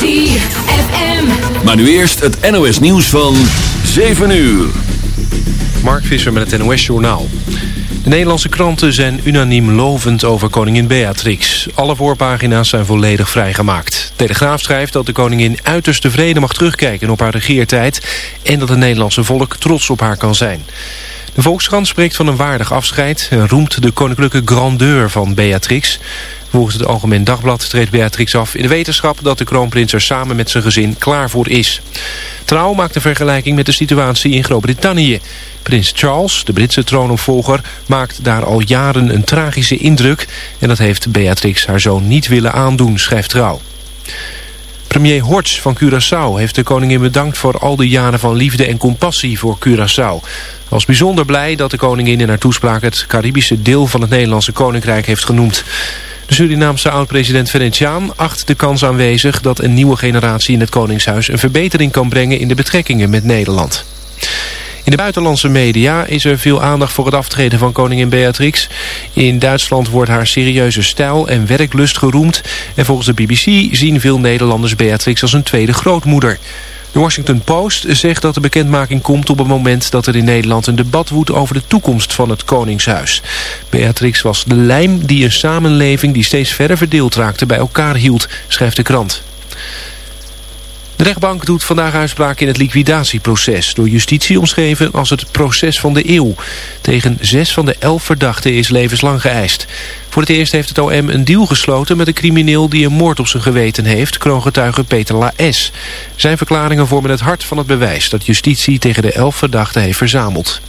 ZFM. Maar nu eerst het NOS nieuws van 7 uur. Mark Visser met het NOS Journaal. De Nederlandse kranten zijn unaniem lovend over koningin Beatrix. Alle voorpagina's zijn volledig vrijgemaakt. Telegraaf schrijft dat de koningin uiterst tevreden mag terugkijken op haar regeertijd... en dat het Nederlandse volk trots op haar kan zijn. De Volkskrant spreekt van een waardig afscheid... en roemt de koninklijke grandeur van Beatrix. Volgens het Algemeen Dagblad treedt Beatrix af in de wetenschap... dat de kroonprins er samen met zijn gezin klaar voor is. Trouw maakt een vergelijking met de situatie in Groot-Brittannië. Prins Charles, de Britse troonopvolger, maakt daar al jaren een tragische indruk... en dat heeft Beatrix haar zoon niet willen aandoen, schrijft Trouw. Premier Hortz van Curaçao heeft de koningin bedankt voor al die jaren van liefde en compassie voor Curaçao. Was bijzonder blij dat de koningin in haar toespraak het Caribische deel van het Nederlandse koninkrijk heeft genoemd. De Surinaamse oud-president Venetiaan acht de kans aanwezig dat een nieuwe generatie in het Koningshuis een verbetering kan brengen in de betrekkingen met Nederland. In de buitenlandse media is er veel aandacht voor het aftreden van koningin Beatrix. In Duitsland wordt haar serieuze stijl en werklust geroemd. En volgens de BBC zien veel Nederlanders Beatrix als een tweede grootmoeder. De Washington Post zegt dat de bekendmaking komt op het moment dat er in Nederland een debat woedt over de toekomst van het Koningshuis. Beatrix was de lijm die een samenleving die steeds verder verdeeld raakte bij elkaar hield, schrijft de krant. De rechtbank doet vandaag uitspraak in het liquidatieproces... door justitie omschreven als het proces van de eeuw. Tegen zes van de elf verdachten is levenslang geëist. Voor het eerst heeft het OM een deal gesloten met een crimineel... die een moord op zijn geweten heeft, kroongetuige Peter Laes. Zijn verklaringen vormen het hart van het bewijs... dat justitie tegen de elf verdachten heeft verzameld.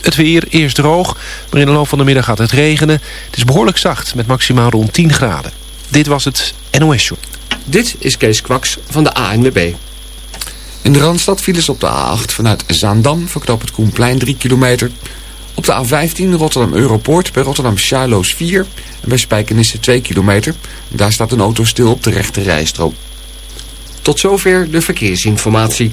Het weer eerst droog, maar in de loop van de middag gaat het regenen. Het is behoorlijk zacht, met maximaal rond 10 graden. Dit was het NOS Show. Dit is Kees Kwaks van de ANWB. In de Randstad vielen ze op de A8 vanuit Zaandam, verknoopt het Koenplein 3 kilometer. Op de A15 Rotterdam Europoort bij Rotterdam Charloes 4 en bij Spijkenisse 2 kilometer. Daar staat een auto stil op de rechte rijstrook. Tot zover de verkeersinformatie.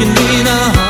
can be the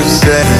you say.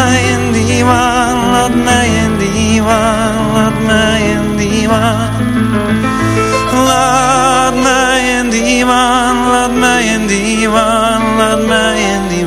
Mij in die waan, laat mij in die waan, laat mij in die waan. Laat mij in die waan, laat mij in die waan, laat mij in die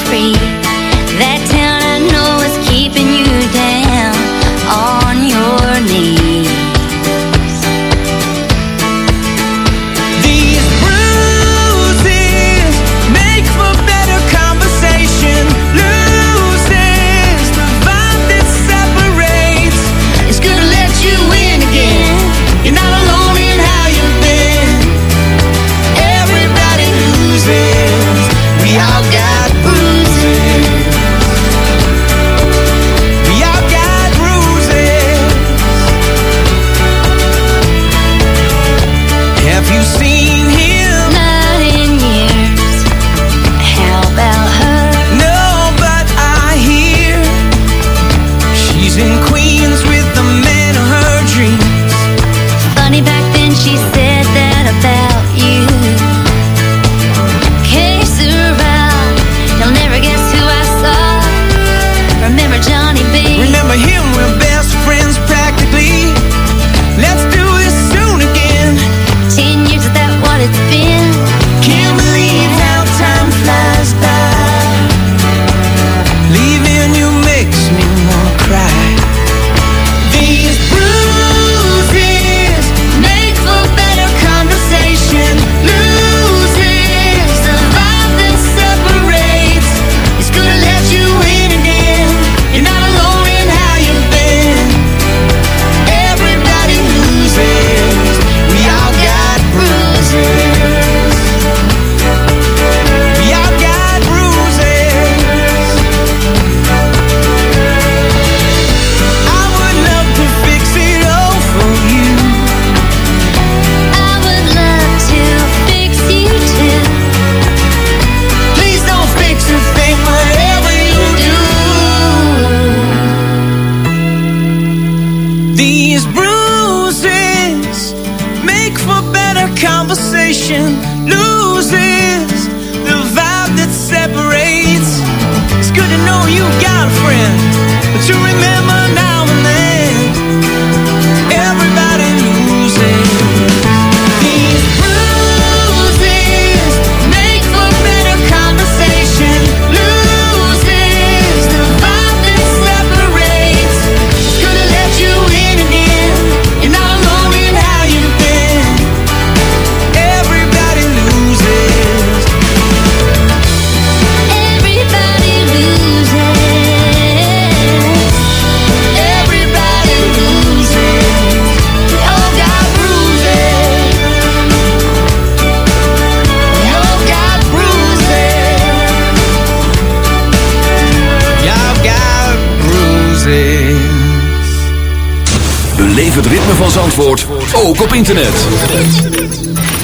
Zandvoort ook op internet.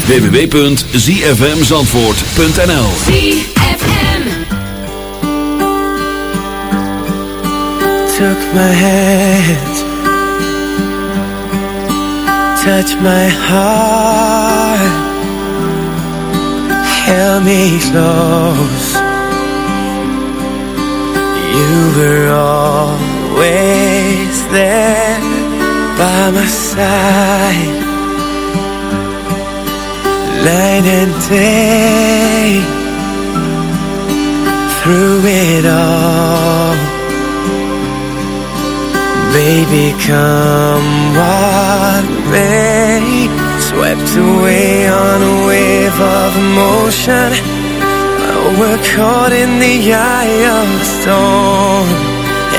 www.zfmzandvoort.nl ZFM Took my hand. Touch my heart. Held me close. You were always there. by my side Night and day Through it all Baby, come what may. Swept away on a wave of emotion. We're caught in the eye of the storm.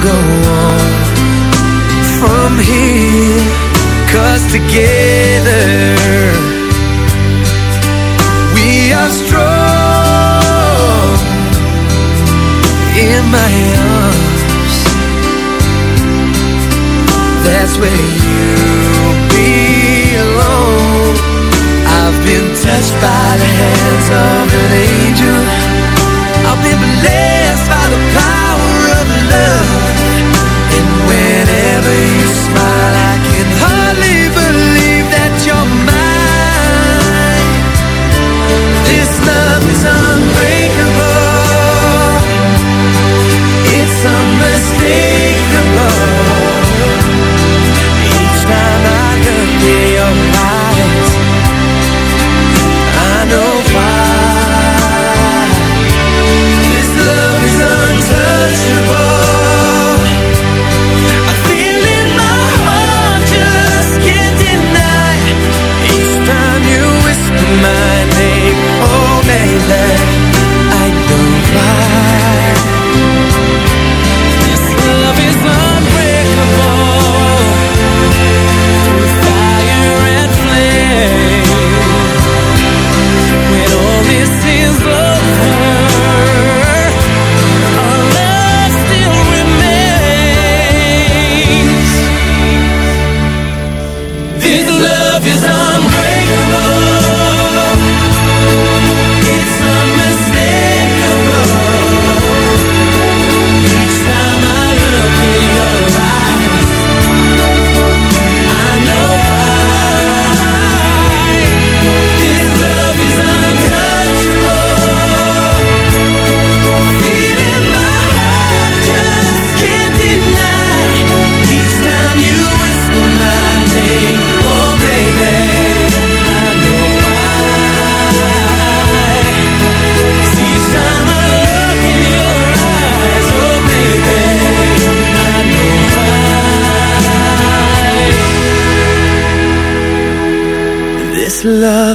go on. From here Cause together we are strong. In my arms that's where you belong. I've been touched by the hands of an angel. I've been blessed by the power Whenever you smile. I can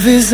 love is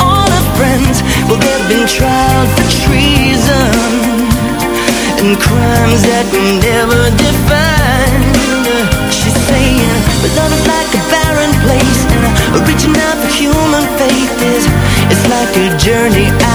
all friends well they've been tried for treason and crimes that we never defined. She's saying but love is like a barren place and reaching out for human faith is like a journey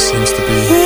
seems to be.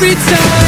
Every time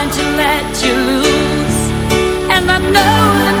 know